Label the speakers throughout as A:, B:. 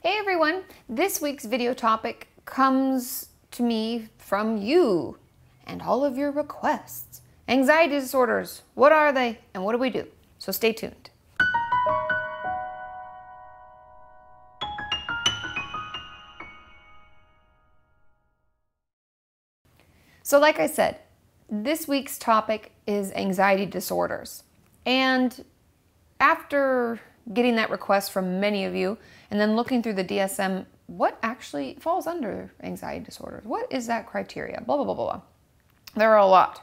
A: Hey everyone, this week's video topic comes to me from you and all of your requests. Anxiety disorders, what are they and what do we do? So stay tuned. So, like I said, this week's topic is anxiety disorders. And after getting that request from many of you and then looking through the DSM, what actually falls under anxiety disorders? What is that criteria? Blah, blah, blah, blah. There are a lot.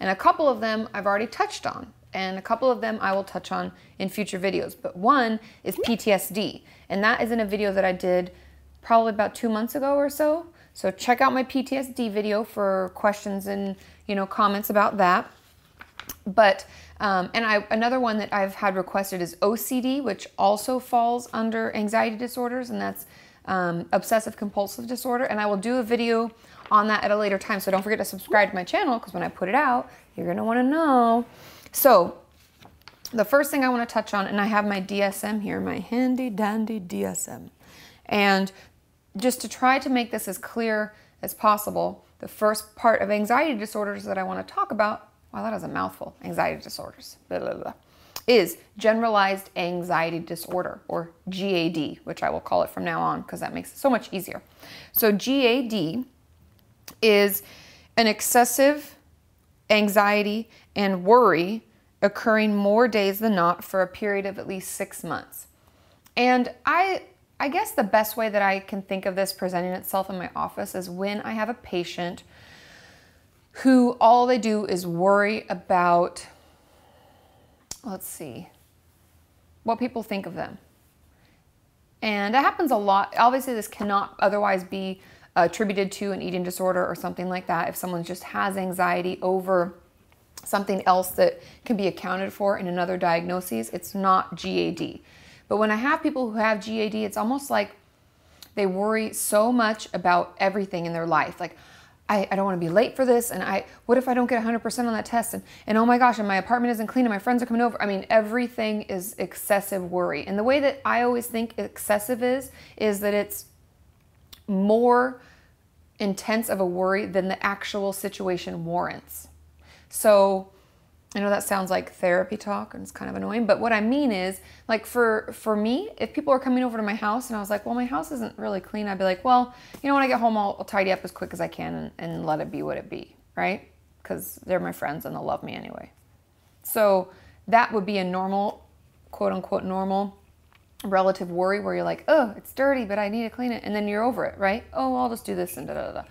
A: And a couple of them I've already touched on, and a couple of them I will touch on in future videos. But one is PTSD, and that is in a video that I did probably about two months ago or so. So check out my PTSD video for questions and you know comments about that. But um, and I another one that I've had requested is OCD, which also falls under anxiety disorders, and that's um, obsessive compulsive disorder. And I will do a video on that at a later time. So don't forget to subscribe to my channel because when I put it out, you're gonna want to know. So the first thing I want to touch on, and I have my DSM here, my handy dandy DSM, and just to try to make this as clear as possible, the first part of anxiety disorders that I want to talk about wow, that is a mouthful, anxiety disorders, blah, blah, blah, is generalized anxiety disorder or GAD, which I will call it from now on because that makes it so much easier. So, GAD is an excessive anxiety and worry occurring more days than not for a period of at least six months. And I, I guess the best way that I can think of this presenting itself in my office is when I have a patient who all they do is worry about, let's see, what people think of them. And that happens a lot. Obviously, this cannot otherwise be uh, attributed to an eating disorder or something like that. If someone just has anxiety over something else that can be accounted for in another diagnosis, it's not GAD. But when I have people who have GAD, it's almost like they worry so much about everything in their life. Like, I, I don't want to be late for this. And I, what if I don't get 100% on that test? And, and oh my gosh, and my apartment isn't clean and my friends are coming over. I mean, everything is excessive worry. And the way that I always think excessive is, is that it's more intense of a worry than the actual situation warrants. So I know that sounds like therapy talk and it's kind of annoying, but what I mean is like for for me, if people are coming over to my house and I was like, well, my house isn't really clean, I'd be like, well, you know, when I get home, I'll, I'll tidy up as quick as I can and, and let it be what it be, right? Because they're my friends and they'll love me anyway. So that would be a normal, quote unquote, normal relative worry where you're like, oh, it's dirty, but I need to clean it, and then you're over it, right? Oh, I'll just do this and da da da.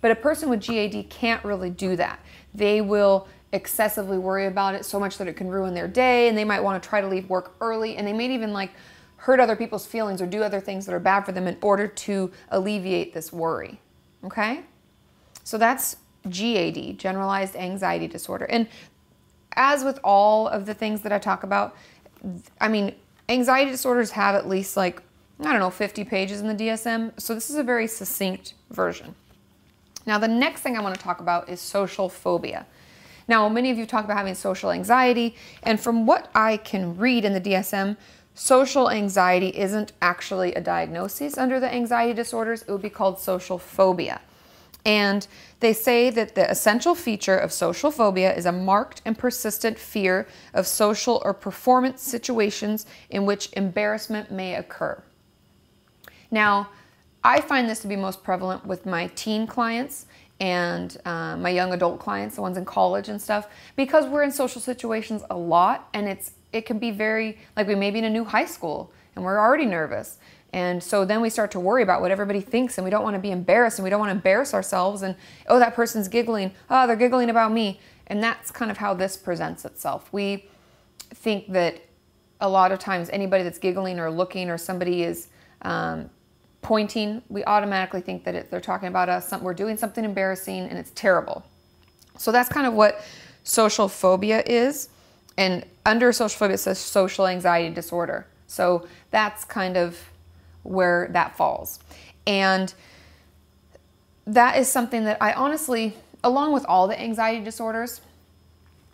A: But a person with GAD can't really do that. They will excessively worry about it so much that it can ruin their day and they might want to try to leave work early and they may even like hurt other people's feelings or do other things that are bad for them in order to alleviate this worry. Okay? So that's GAD, generalized anxiety disorder. And as with all of the things that I talk about, I mean, anxiety disorders have at least like, I don't know, 50 pages in the DSM. So this is a very succinct version. Now, the next thing I want to talk about is social phobia. Now, many of you talk about having social anxiety, and from what I can read in the DSM, social anxiety isn't actually a diagnosis under the anxiety disorders. It would be called social phobia. And they say that the essential feature of social phobia is a marked and persistent fear of social or performance situations in which embarrassment may occur. Now, I find this to be most prevalent with my teen clients and uh, my young adult clients, the ones in college and stuff, because we're in social situations a lot, and it's it can be very like we may be in a new high school and we're already nervous. And so then we start to worry about what everybody thinks, and we don't want to be embarrassed, and we don't want to embarrass ourselves. And oh, that person's giggling. Oh, they're giggling about me. And that's kind of how this presents itself. We think that a lot of times anybody that's giggling or looking or somebody is um, pointing, we automatically think that they're talking about us. Some, we're doing something embarrassing and it's terrible. So that's kind of what social phobia is. And under social phobia, it says social anxiety disorder. So that's kind of where that falls. And that is something that I honestly, along with all the anxiety disorders,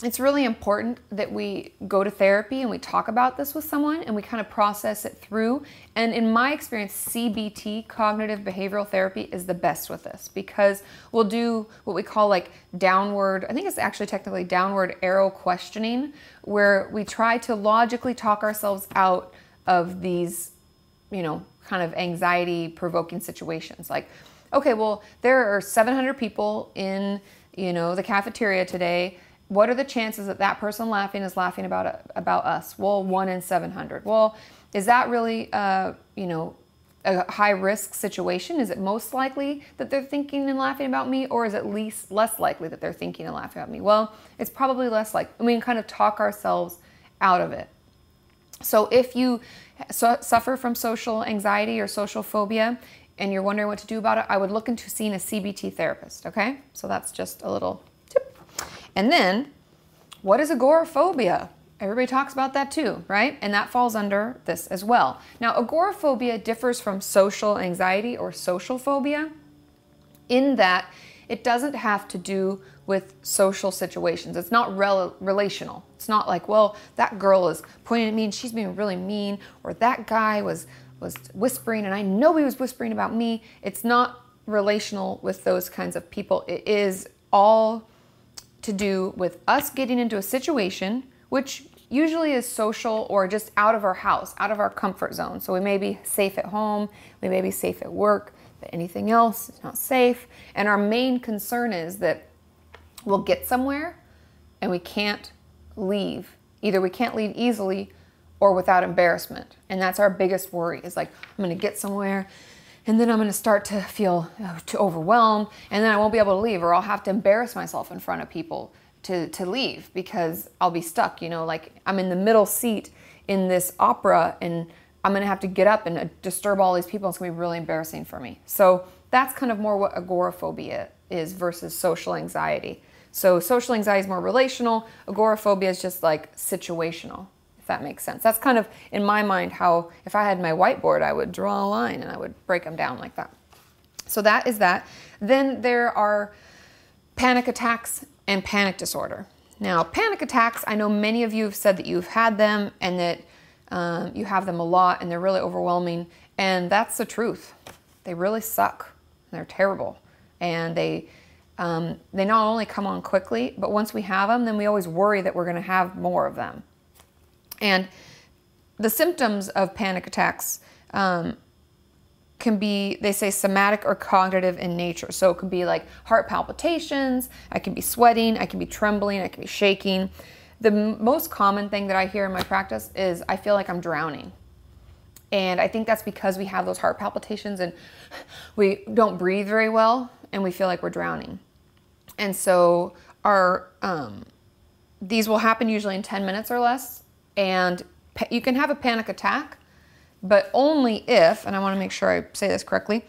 A: it's really important that we go to therapy and we talk about this with someone and we kind of process it through. And in my experience, CBT, cognitive behavioral therapy, is the best with this because we'll do what we call like downward, I think it's actually technically downward arrow questioning, where we try to logically talk ourselves out of these, you know, kind of anxiety provoking situations. Like, okay, well, there are 700 people in, you know, the cafeteria today what are the chances that that person laughing is laughing about about us? Well, one in 700. Well, is that really, uh, you know, a high risk situation? Is it most likely that they're thinking and laughing about me, or is it least less likely that they're thinking and laughing about me? Well, it's probably less like. I mean, kind of talk ourselves out of it. So if you su- suffer from social anxiety or social phobia, and you're wondering what to do about it, I would look into seeing a CBT therapist. Okay, so that's just a little and then, what is agoraphobia? Everybody talks about that too, right? And that falls under this as well. Now, agoraphobia differs from social anxiety or social phobia in that it doesn't have to do with social situations. It's not rel- relational. It's not like, well, that girl is pointing at me and she's being really mean, or that guy was was whispering and I know he was whispering about me. It's not relational with those kinds of people. It is all to do with us getting into a situation, which usually is social or just out of our house, out of our comfort zone. So we may be safe at home, we may be safe at work, but anything else is not safe. And our main concern is that we'll get somewhere and we can't leave. Either we can't leave easily or without embarrassment. And that's our biggest worry is like, I'm gonna get somewhere and then I'm going to start to feel uh, too overwhelmed, and then I won't be able to leave, or I'll have to embarrass myself in front of people to to leave because I'll be stuck. You know, like I'm in the middle seat in this opera, and I'm going to have to get up and uh, disturb all these people. It's going to be really embarrassing for me. So that's kind of more what agoraphobia is versus social anxiety. So social anxiety is more relational. Agoraphobia is just like situational that makes sense. That's kind of, in my mind, how if I had my whiteboard, I would draw a line and I would break them down like that. So that is that. Then there are panic attacks and panic disorder. Now, panic attacks, I know many of you have said that you've had them and that um, you have them a lot and they're really overwhelming. And that's the truth. They really suck. They're terrible. And they, um, they not only come on quickly, but once we have them, then we always worry that we're going to have more of them. And the symptoms of panic attacks um, can be, they say, somatic or cognitive in nature. So it can be like heart palpitations, I can be sweating, I can be trembling, I can be shaking. The m- most common thing that I hear in my practice is I feel like I'm drowning. And I think that's because we have those heart palpitations and we don't breathe very well and we feel like we're drowning. And so our um, these will happen usually in 10 minutes or less and you can have a panic attack, but only if, and I want to make sure I say this correctly,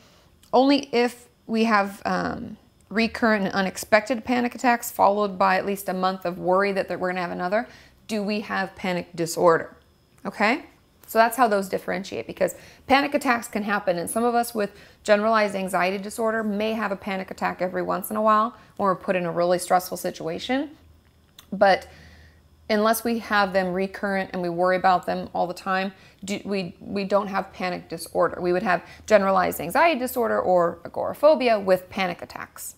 A: only if we have um, recurrent and unexpected panic attacks followed by at least a month of worry that we're going to have another, do we have panic disorder. Okay? So that's how those differentiate because panic attacks can happen, and some of us with generalized anxiety disorder may have a panic attack every once in a while when we're put in a really stressful situation. But unless we have them recurrent and we worry about them all the time, do, we, we don't have panic disorder. We would have generalized anxiety disorder or agoraphobia with panic attacks.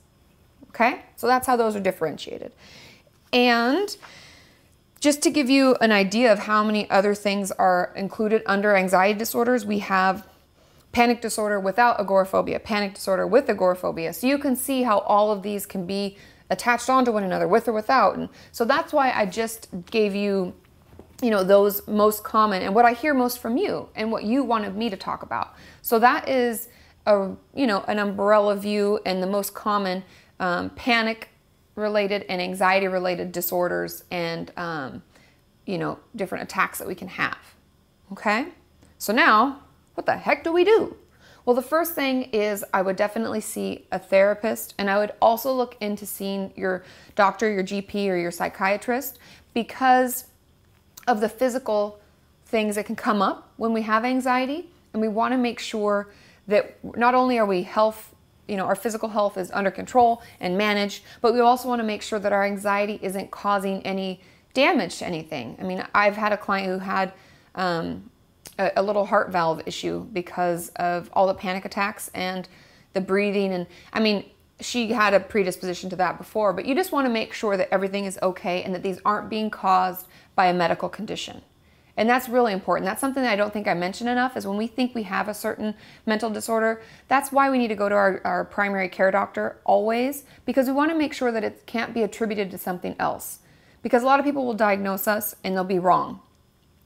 A: Okay? So that's how those are differentiated. And just to give you an idea of how many other things are included under anxiety disorders, we have panic disorder without agoraphobia, panic disorder with agoraphobia. So you can see how all of these can be attached onto one another with or without. And so that's why I just gave you you know those most common and what I hear most from you and what you wanted me to talk about. So that is a you know an umbrella view and the most common um, panic related and anxiety related disorders and um, you know different attacks that we can have. Okay, so now what the heck do we do? Well, the first thing is I would definitely see a therapist, and I would also look into seeing your doctor, your GP, or your psychiatrist because of the physical things that can come up when we have anxiety. And we want to make sure that not only are we health you know our physical health is under control and managed but we also want to make sure that our anxiety isn't causing any damage to anything i mean i've had a client who had um, a, a little heart valve issue because of all the panic attacks and the breathing and i mean she had a predisposition to that before but you just want to make sure that everything is okay and that these aren't being caused by a medical condition and that's really important. That's something that I don't think I mentioned enough is when we think we have a certain mental disorder, that's why we need to go to our, our primary care doctor always, because we want to make sure that it can't be attributed to something else. Because a lot of people will diagnose us and they'll be wrong.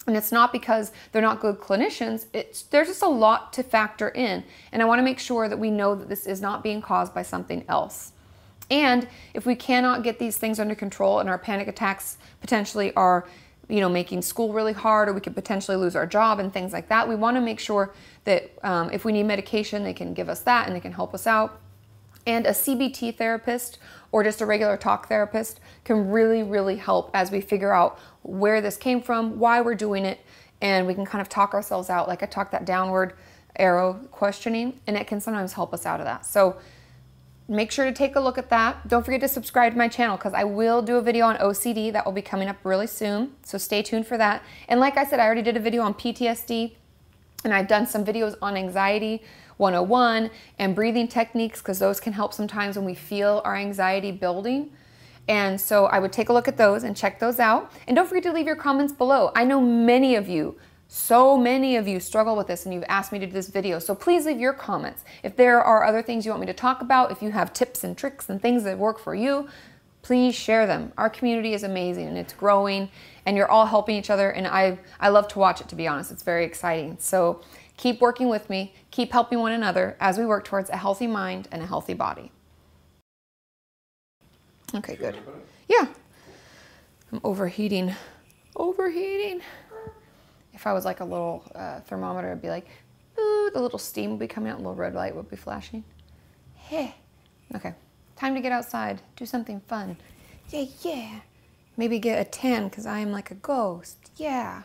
A: And it's not because they're not good clinicians, it's, there's just a lot to factor in. And I want to make sure that we know that this is not being caused by something else. And if we cannot get these things under control and our panic attacks potentially are you know, making school really hard, or we could potentially lose our job and things like that. We want to make sure that um, if we need medication, they can give us that and they can help us out. And a CBT therapist or just a regular talk therapist can really, really help as we figure out where this came from, why we're doing it, and we can kind of talk ourselves out. Like I talked that downward arrow questioning, and it can sometimes help us out of that. So make sure to take a look at that. Don't forget to subscribe to my channel because I will do a video on OCD that will be coming up really soon. So stay tuned for that. And like I said, I already did a video on PTSD and I've done some videos on anxiety 101 and breathing techniques because those can help sometimes when we feel our anxiety building. And so I would take a look at those and check those out. And don't forget to leave your comments below. I know many of you so many of you struggle with this and you've asked me to do this video, so please leave your comments. If there are other things you want me to talk about, if you have tips and tricks and things that work for you, please share them. Our community is amazing and it's growing and you're all helping each other and I, I love to watch it to be honest. It's very exciting. So keep working with me, keep helping one another as we work towards a healthy mind and a healthy body. Okay, good. Yeah. I'm overheating. Overheating if I was like a little uh, thermometer, it'd be like, ooh, the little steam would be coming out, a little red light would be flashing. Hey, okay, time to get outside, do something fun. Yeah, yeah. Maybe get a tan because I am like a ghost. Yeah.